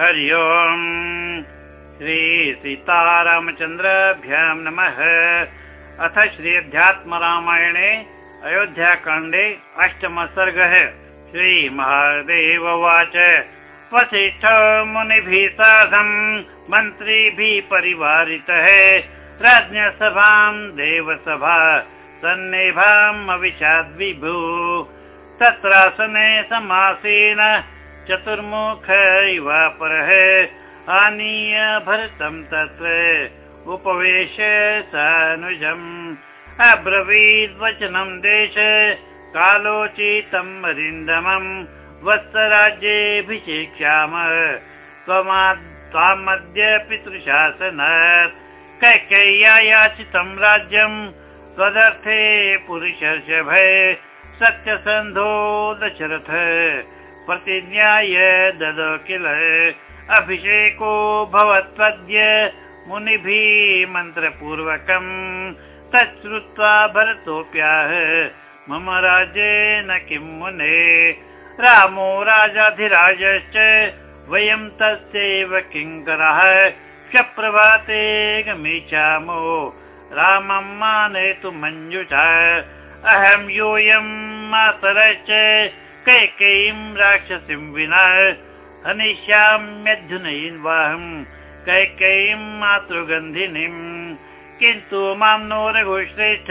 हरि ओम्। श्रीसीतारामचन्द्रभ्यां नमः। अथ श्री अध्यात्मरामायणे अयोध्याकाण्डे अष्टम सर्गः श्रीमहादेव उवाच। वसिष्ठ मुनिभिः साधम् मन्त्रिभिः परिवारितः। राज्ञसभां देवसभा सन्निभाम् अविशाद्विभू तत्रासने समासीन चतुर्मुख इवापरः आनीय भरतं तत्र उपवेश सानुजम् अब्रवीद्वचनं देश कालोचितम् अरिन्दमम् वत्सराज्येऽभिषेक्ष्याम। त्वामद्य पितृशासनात् कैकेय्या याचितं राज्यम् त्वदर्थे पुरुषर्षभय सत्यसन्धो दशरथ प्रतिज्ञाय दद किल अभिषेको भवत्वद्य मुनिभिः मन्त्रपूर्वकम् तच्छ्रुत्वा भरतोऽप्याह। मम राज्येन किं मुने? रामो राजाधिराजश्च वयं तस्यैव किङ्करः प्रभाते गमिष्यामो। रामं मानयतु मञ्जुषा। अहं यूयं मातरश्च कैकेयीं राक्षसीं विना हनिष्याम्यध्युनैन्वाहम् कैकेयीं मातृगन्धिनीम् किन्तु मां नो रघुश्रेष्ठ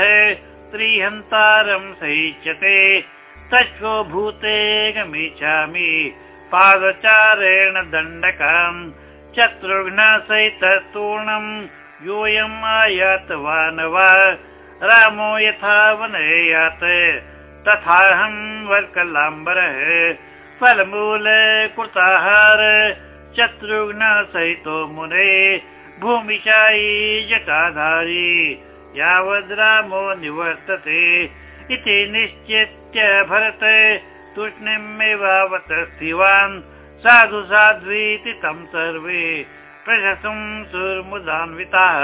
त्रिहन्तारं सहिष्यते तस्व भूते गमिष्यामि। पादचारेण दण्डकाम् शत्रुघ्नसहितूर्णम् योऽयम् आयातवान् वा? रामो यथा वनयात् तथाहं कृताहार शत्रुघ्न सहितो मुने भूमिशायी जटाधारी यावद् रामो निवर्तते इति निश्चित्य भरत तूष्णीमेवावतस्थिवान् साधु साध्वीति तं सर्वे प्रशसुं सुर्मुदान्विताः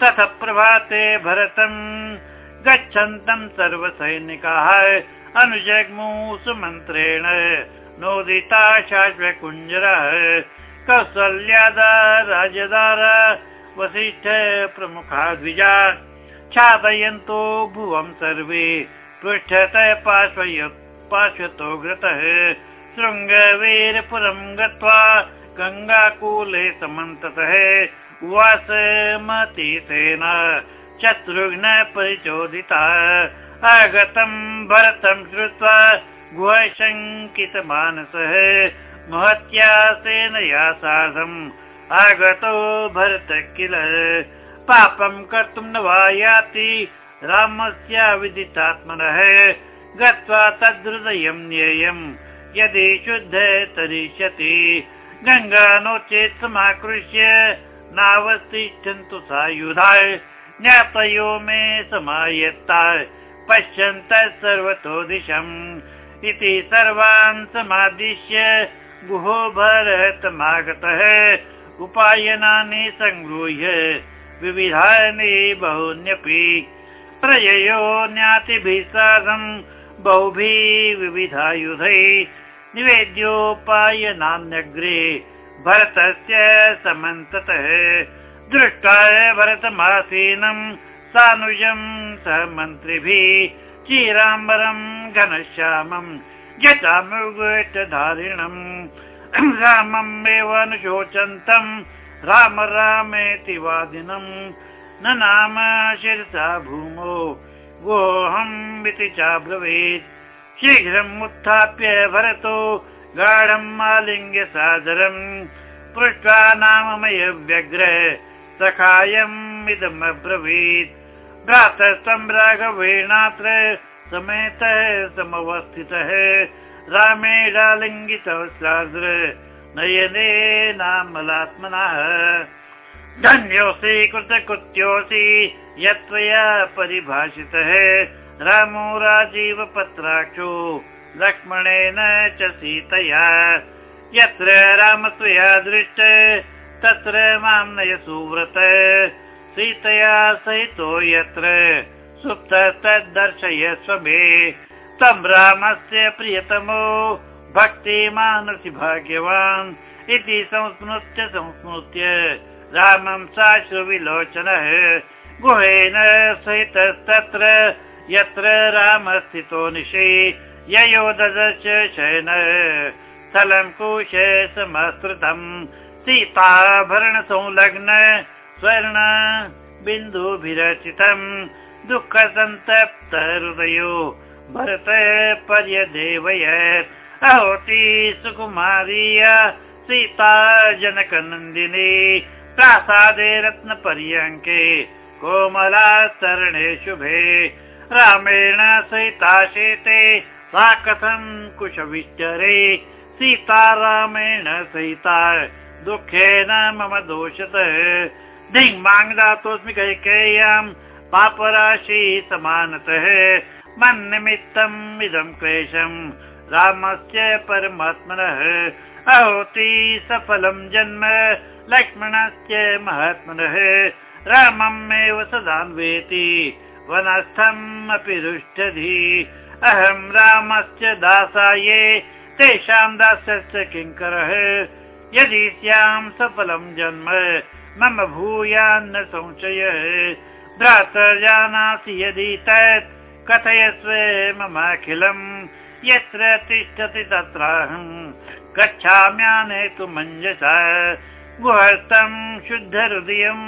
तथ प्रभाते भरतम् गच्छन्तं सर्वसैनिकाः। अनुजग्मु नोदिता शाश्वकुञ्जरः। कौसल्यादा राजदार वसिष्ठ प्रमुखा द्विजा छादयन्तो भुवं सर्वे। पृष्ठतः पार्श्वय पार्श्वतो घृतः शृङ्गवीरपुरं गत्वा गङ्गाकूले समन्ततः। उवास मतिसेना शत्रुघ्न परिचोदिता। आगतं भरतं श्रुत्वा गुहशङ्कितमानसः। महत्या सेनया सार्धम् आगतो भरत किल। पापं कर्तुं न वा याति रामस्य विदितात्मनः गत्वा तद्हृदयं ज्ञेयम् यदि शुद्ध तरिष्यति। गङ्गा नो चेत् समाकृष्य। नावतिष्ठन्तु सायुधाय ज्ञातयो मे समायत्ता पश्यन्तः सर्वतो दिशम्। इति सर्वान् समादिश्य गुहो भरतमागतः उपायनानि सङ्गृह्य विविधानि बहून्यपि। प्रययो ज्ञातिभिः सार्धम् बहुभिः विविधायुधैः। निवेद्योपायनान्यग्रे भरतस्य समन्ततः दृष्टा भरतमासीनम् सानुजम् सह मन्त्रिभिः चीराम्बरम् घनश्यामम् जटामृगधारिणम् रामम् एव अनुशोचन्तम् राम रामेति वादिनम् न नाम शिरसा भूमो गोऽहम् इति चाब्रवीत्। शीघ्रम् उत्थाप्य भरतो गाढम् आलिङ्ग्य सादरम् पृष्ट्वा नाममय व्यग्र सखायम् इदमब्रवीत्। भ्रातस्त्वम् राघवेणात्र समेतः समवस्थितः। रामेणालिङ्गितः सार्द्र नयने नामलात्मनः। धन्योऽसि कृतकृत्योऽसि यत्त्वया परिभाषितः। रामो राजीवपत्राक्षो लक्ष्मणेन च सीतया। यत्र रामत्वया दृष्ट तत्र मां नय सुव्रत सीतया सहितो यत्र। सुप्तस्तद्दर्शयस्व मे तं रामस्य प्रियतमो। भक्तिमानसि भाग्यवान् इति संस्मृत्य संस्मृत्य रामं साश्रुविलोचनः। गुहेन सहितस्तत्र यत्र रामस्थितो निशे। शयन। स्थलं कुशे समस्कृतम् सीताभरणसंलग्न स्वर्ण बिन्दुभिरचितम् दुःखसन्तप्त हृदयो भरत पर्यदेवयत् अहोति सुकुमारीय सीता जनकनन्दिनी प्रासादे रत्नपर्यङ्के कोमलाचरणे शुभे। रामेण सहिता शेते सा कथं कुशविश्चरे सीता रामेण सहिता दुःखेन मम दोषतः। दिङ्माङ् दातोऽस्मि कैकेय्याम् पापराशि समानतः। मन्निमित्तम् इदं क्लेशम् रामस्य परमात्मनः। अहोति सफलं जन्म लक्ष्मणस्य महात्मनः। रामम् एव सदान्वेति वनस्थम् अपि रुष्टधि। अहं रामस्य दासाये तेषां दासस्य किङ्करः यदि स्यां सफलं जन्म मम भूयान्न संशयः भ्रातर्जानासि यदि तत् कथयस्व ममाखिलम् यत्र तिष्ठति तत्राहम् गच्छाम्यानेतु मञ्जसा गुहस्तम् शुद्ध हृदयम्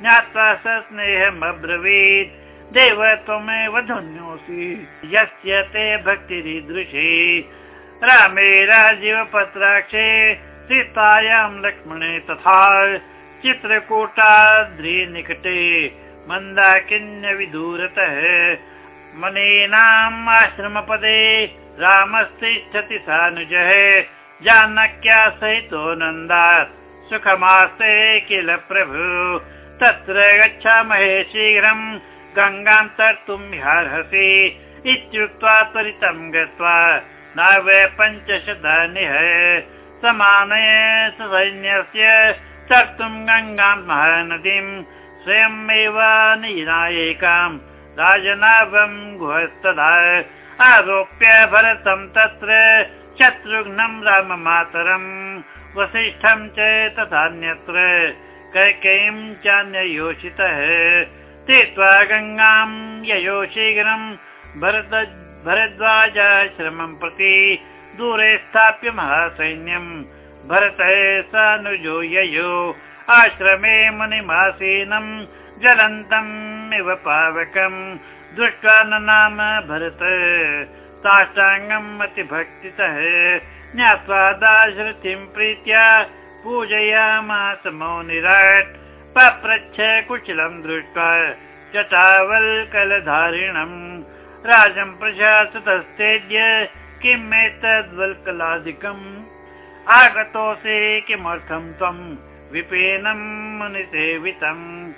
ज्ञात्वा स स्नेहम् अब्रवीत् देव त्वमेव धन्योऽसि। यस्य ते भक्तिरीदृशे रामे राजीवपत्राक्षे सीतायां लक्ष्मणे तथा चित्रकूटाद्रिनिकटे मन्दाकिन्यविदूरतः मनीनाम् आश्रमपदे रामस्तिष्ठति सानुजः। जानक्या सहितो नन्दात्। सुखमास्ते किल प्रभु? तत्र गच्छामहे शीघ्रम् गङ्गां तर्तुम् ह्यार्हसि। इत्युक्त्वा त्वरितं गत्वा नव पञ्चशतानिह समानय सैन्यस्य तर्तुम् गङ्गां महानदीम् स्वयमेव निनायिकाम् राजनाभम् गुहस्तदा आरोप्य भरतं तत्र शत्रुघ्नम् राममातरम् वसिष्ठम् च तथान्यत्र कैकेयीम् चान्ययोषितः तीर्त्वा गङ्गाम् ययो शीघ्रम् भरत भरद्वाजाश्रमम् प्रति दूरे स्थाप्य महासैन्यम्। भरतः सानुजो ययो। आश्रमे मुनिमासीनम्। जलन्तम् इव पावकम्। दृष्ट्वा न नाम भरत। साष्टाङ्गम् अतिभक्तितः। ज्ञात्वा दाशरथिम् प्रीत्या पूजयामास मौनिराट्। पप्रच्छ कुशलम् दृष्ट्वा चटावल्कलधारिणम् राजम् प्रशासतस्तेद्य किम् एतद्वल्कलादिकम् आगतोऽसि किमर्थम् त्वम् विपीनम् मुनिसेवितम्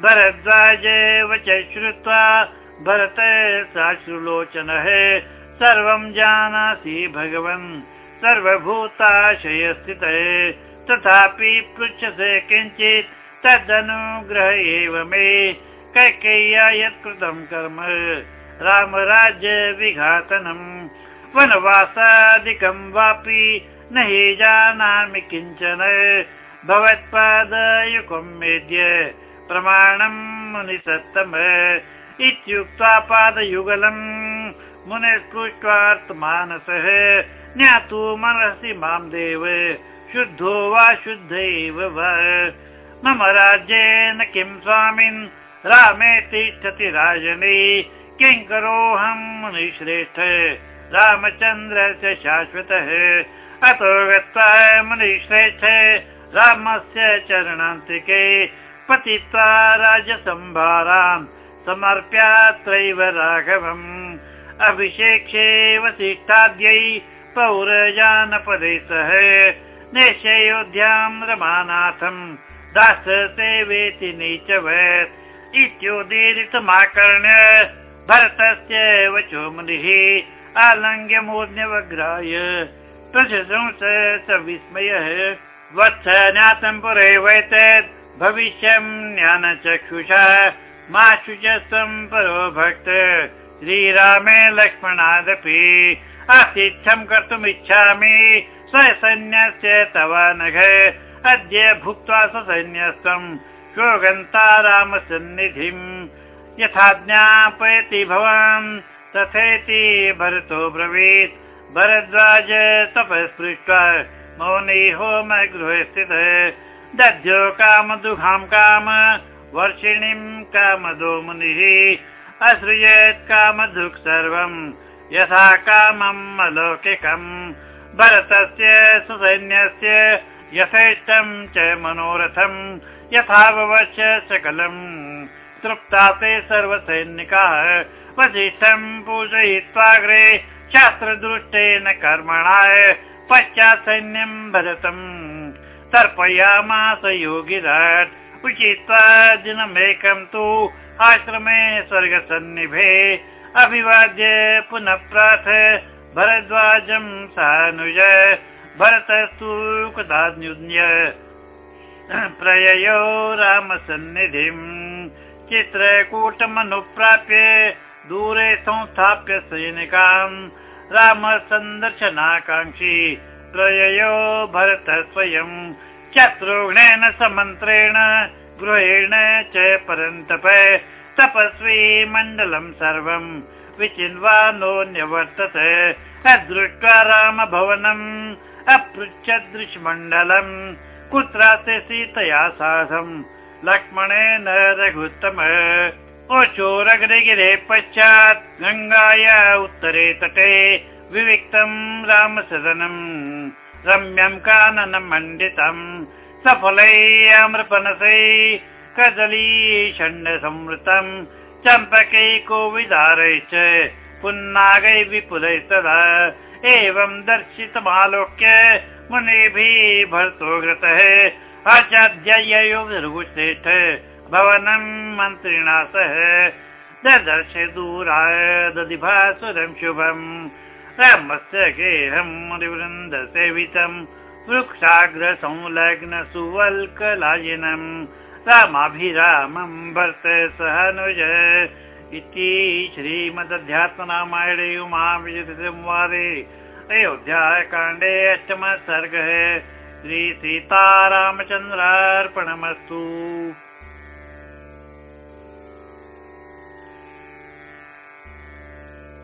भरद्वाज वच श्रुत्वा भरत साश्रुलोचनः सर्वं जानासि भगवन्। सर्वभूताशयस्थितः तथापि पृच्छसे किञ्चित् तदनुग्रह एव मे। कैकेय्या यत्कृतं कर्म। रामराज्य विघातनम् वनवासादिकं वापि न हि जानामि किञ्चन। भवत्पादयुगं मेद्य प्रमाणम् मुनिसत्तम। इत्युक्त्वा पादयुगलम् मुनिस्पृष्ट्वार्थमानसः ज्ञातु मनसि मां देव शुद्धो वा शुद्ध एव वा। मम राज्येन किं स्वामिन् रामे तिष्ठति राजने। किं करोऽहम् मुनिश्रेष्ठ रामचन्द्रस्य शाश्वतः अतो गत्वा मुनिश्रेष्ठ रामस्य चरणान्तिके पतित्वा राजसम्भारान् समर्प्यात्रैव राघवम्। अभिषेक्षे वसिष्ठाद्यै पौरजानपदे सह नेशयोध्याम् रमानाथम् दाससेवेति नीचवत्। इत्योदीरितमाकर्ण्य भरतस्य वचो मुनिः आलङ्ग्यमूर्ण्यवग्राय प्रशंस स विस्मयः वत्स ज्ञातम् पुरे वैतत् भविष्यम् ज्ञानचक्षुषा मा शुचस्वम् परो भक्त श्रीरामे लक्ष्मणादपि आतिथ्यम् कर्तुमिच्छामि सैन्यस्य तव नघ। अद्य भुक्त्वा ससैन्यस्तम् श्वगन्ता रामसन्निधिम् यथा ज्ञापयति भवान् तथेति भरतो ब्रवीत्। भरद्वाज तपःस्पृष्ट्वा मौनी होम गृहे स्थितः। दध्यो कामदुघां काम वर्षिणीम् कामदो मुनिः। असृजत् कामधुक् सर्वम् यथा कामम् अलौकिकम्। भरतस्य सुसैन्यस्य यथेष्टम् च मनोरथम् यथावच सकलम्। तृप्ता ते सर्वसैनिकाः वसिष्ठम् पूजयित्वाग्रे शास्त्रदृष्टेन कर्मणा पश्चात् सैन्यम् भरतम् तर्पयामास योगिराट्। उचित्वा दिनमेकम् तु आश्रमे स्वर्गसन्निभे अभिवाद्य पुनः प्राथ भरद्वाजम् सानुज। भरतस्तु कदान्युन्य प्रययो रामसन्निधिम्। चित्रकूटमनुप्राप्य दूरे संस्थाप्य सैनिकान् रामसन्दर्शनाकाङ्क्षी प्रययो भरत स्वयम् चत्रुघ्नेन समन्त्रेण गृहेण च परन्तप तपस्वी मण्डलम् सर्वम् विचिन्वानो न्यवर्तत तद्दृष्ट्वा रामभवनम् अपृच्छदृशमण्डलम् कुत्रास्य सीतया साधम् लक्ष्मणेन रघुत्तम ओचोरग्रगिरे पश्चात् गङ्गाया उत्तरे तटे विविक्तम् रामसदनम् रम्यम् काननम् मण्डितम् सफलैयामृपनसै कदली षण्ड संवृतम् चम्पकै कोविदारैश्च पुन्नागै विपुलैस्तदा एवं दर्शितमालोक्य मुनिभिः भरतोग्रतः आचार्ययोगुश्रेष्ठ भवनम् मन्त्रिणा सह ददर्श दूराय दधिभासुरम् शुभम् रामस्य गेहम् मुनिवृन्दसेवितम् वृक्षाग्र संलग्न सुवल्कलायिनम् रामाभिरामम् भर्त सहनुज इति श्रीमदध्यात्मरामायणे उमाविजयसंवादे अयोध्याकाण्डे अष्टमः सर्गः। श्रीसीतारामचन्द्रार्पणमस्तु